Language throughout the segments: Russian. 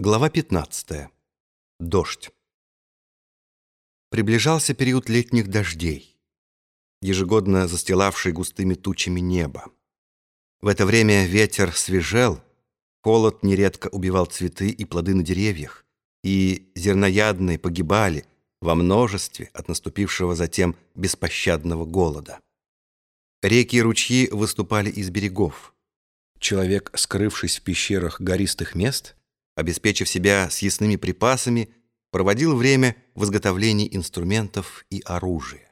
Глава 15. Дождь. Приближался период летних дождей, ежегодно застилавший густыми тучами небо. В это время ветер свежел, холод нередко убивал цветы и плоды на деревьях, и зерноядные погибали во множестве от наступившего затем беспощадного голода. Реки и ручьи выступали из берегов. Человек, скрывшись в пещерах гористых мест, обеспечив себя съестными припасами, проводил время в изготовлении инструментов и оружия.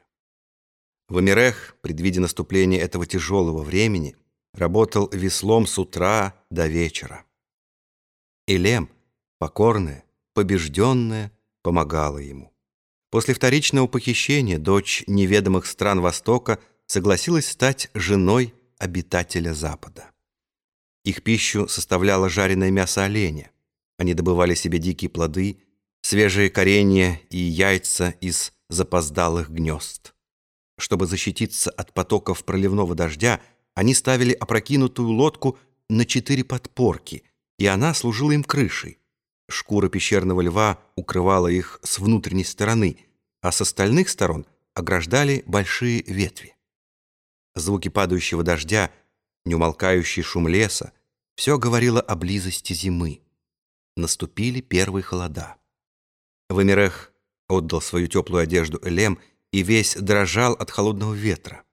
В Амирех, предвидя наступление этого тяжелого времени, работал веслом с утра до вечера. Элем, покорная, побежденная, помогала ему. После вторичного похищения дочь неведомых стран Востока согласилась стать женой обитателя Запада. Их пищу составляло жареное мясо оленя. Они добывали себе дикие плоды, свежие коренья и яйца из запоздалых гнезд. Чтобы защититься от потоков проливного дождя, они ставили опрокинутую лодку на четыре подпорки, и она служила им крышей. Шкура пещерного льва укрывала их с внутренней стороны, а с остальных сторон ограждали большие ветви. Звуки падающего дождя, неумолкающий шум леса, все говорило о близости зимы наступили первые холода. Вамирех отдал свою теплую одежду Элем и весь дрожал от холодного ветра.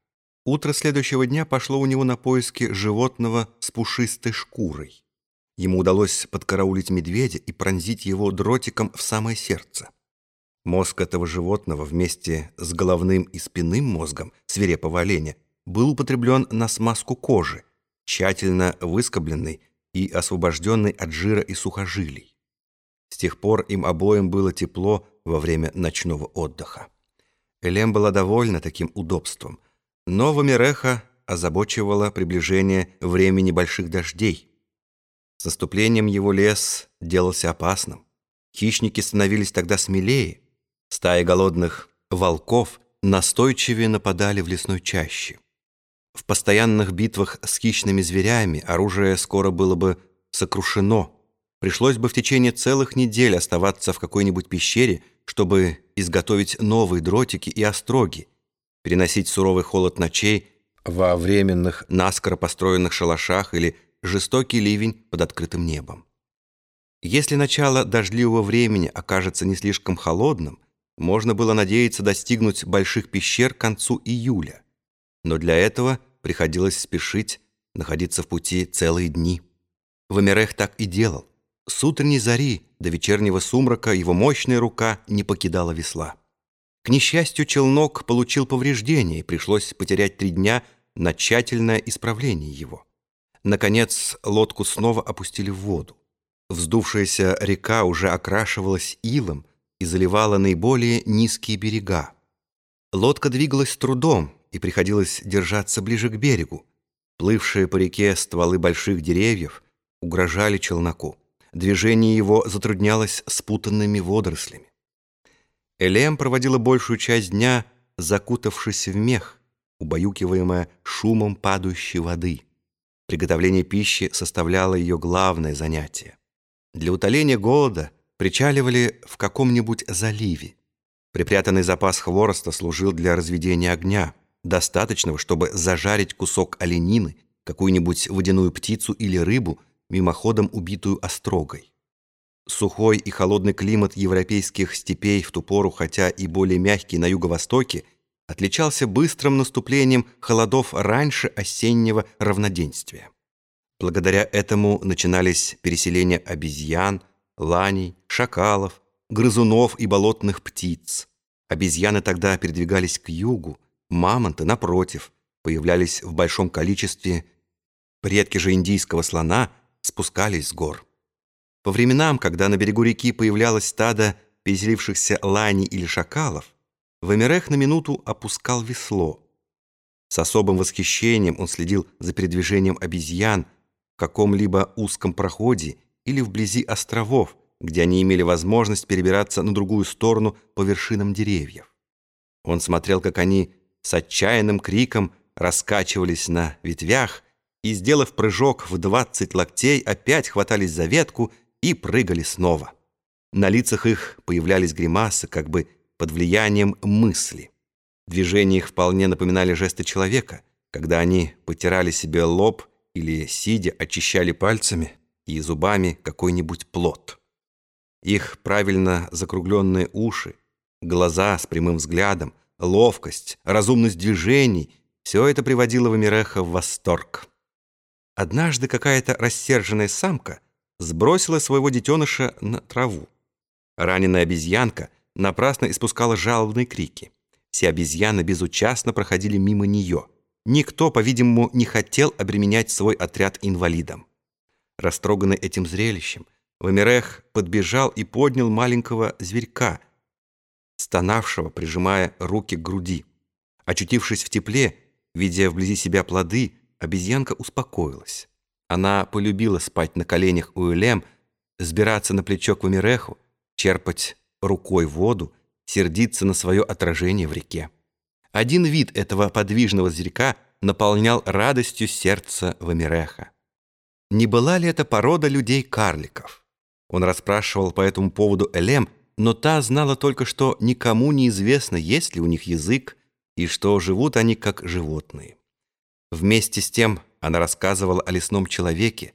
Утро следующего дня пошло у него на поиски животного с пушистой шкурой. Ему удалось подкараулить медведя и пронзить его дротиком в самое сердце. Мозг этого животного вместе с головным и спинным мозгом свирепого оленя был употреблен на смазку кожи, тщательно выскобленный и освобожденный от жира и сухожилий. С тех пор им обоим было тепло во время ночного отдыха. Элем была довольна таким удобством, но Вамиреха озабочивало приближение времени больших дождей. С наступлением его лес делался опасным. Хищники становились тогда смелее. Стаи голодных волков настойчивее нападали в лесной чаще. В постоянных битвах с хищными зверями оружие скоро было бы сокрушено. Пришлось бы в течение целых недель оставаться в какой-нибудь пещере, чтобы изготовить новые дротики и остроги, переносить суровый холод ночей во временных наскоро построенных шалашах или жестокий ливень под открытым небом. Если начало дождливого времени окажется не слишком холодным, можно было надеяться достигнуть больших пещер к концу июля. Но для этого приходилось спешить, находиться в пути целые дни. Вамирех так и делал. С утренней зари до вечернего сумрака его мощная рука не покидала весла. К несчастью, челнок получил повреждение, и пришлось потерять три дня на тщательное исправление его. Наконец, лодку снова опустили в воду. Вздувшаяся река уже окрашивалась илом и заливала наиболее низкие берега. Лодка двигалась с трудом, и приходилось держаться ближе к берегу. Плывшие по реке стволы больших деревьев угрожали челноку. Движение его затруднялось спутанными водорослями. Элем проводила большую часть дня, закутавшись в мех, убаюкиваемая шумом падающей воды. Приготовление пищи составляло ее главное занятие. Для утоления голода причаливали в каком-нибудь заливе. Припрятанный запас хвороста служил для разведения огня – достаточного, чтобы зажарить кусок оленины, какую-нибудь водяную птицу или рыбу, мимоходом убитую острогой. Сухой и холодный климат европейских степей в ту пору, хотя и более мягкий на юго-востоке, отличался быстрым наступлением холодов раньше осеннего равноденствия. Благодаря этому начинались переселения обезьян, ланей, шакалов, грызунов и болотных птиц. Обезьяны тогда передвигались к югу, Мамонты, напротив, появлялись в большом количестве. Предки же индийского слона спускались с гор. По временам, когда на берегу реки появлялось стадо переселившихся лани или шакалов, Вамирех на минуту опускал весло. С особым восхищением он следил за передвижением обезьян в каком-либо узком проходе или вблизи островов, где они имели возможность перебираться на другую сторону по вершинам деревьев. Он смотрел, как они с отчаянным криком раскачивались на ветвях и, сделав прыжок в двадцать локтей, опять хватались за ветку и прыгали снова. На лицах их появлялись гримасы, как бы под влиянием мысли. Движения их вполне напоминали жесты человека, когда они потирали себе лоб или, сидя, очищали пальцами и зубами какой-нибудь плод. Их правильно закругленные уши, глаза с прямым взглядом, ловкость, разумность движений — все это приводило Вамиреха в восторг. Однажды какая-то рассерженная самка сбросила своего детеныша на траву. Раненая обезьянка напрасно испускала жалобные крики. Все обезьяны безучастно проходили мимо нее. Никто, по-видимому, не хотел обременять свой отряд инвалидом. Растроганный этим зрелищем, Вамирех подбежал и поднял маленького зверька, стонавшего, прижимая руки к груди. Очутившись в тепле, видя вблизи себя плоды, обезьянка успокоилась. Она полюбила спать на коленях у Элем, сбираться на плечо к Вамиреху, черпать рукой воду, сердиться на свое отражение в реке. Один вид этого подвижного зверька наполнял радостью сердце Вамиреха. Не была ли это порода людей-карликов? Он расспрашивал по этому поводу Элем, но та знала только, что никому не известно, есть ли у них язык, и что живут они как животные. Вместе с тем она рассказывала о лесном человеке,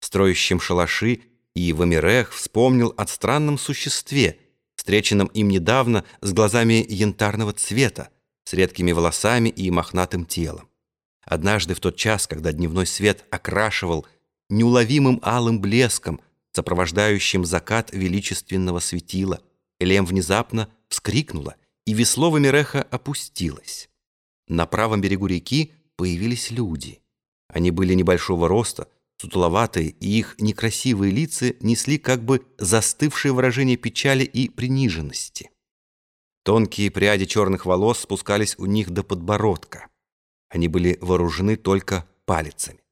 строящем шалаши, и Вамирех вспомнил о странном существе, встреченном им недавно с глазами янтарного цвета, с редкими волосами и мохнатым телом. Однажды в тот час, когда дневной свет окрашивал неуловимым алым блеском сопровождающим закат величественного светила. Элем внезапно вскрикнула, и весло Вамиреха опустилось. На правом берегу реки появились люди. Они были небольшого роста, сутуловатые, и их некрасивые лица несли как бы застывшее выражение печали и приниженности. Тонкие пряди черных волос спускались у них до подбородка. Они были вооружены только палицами.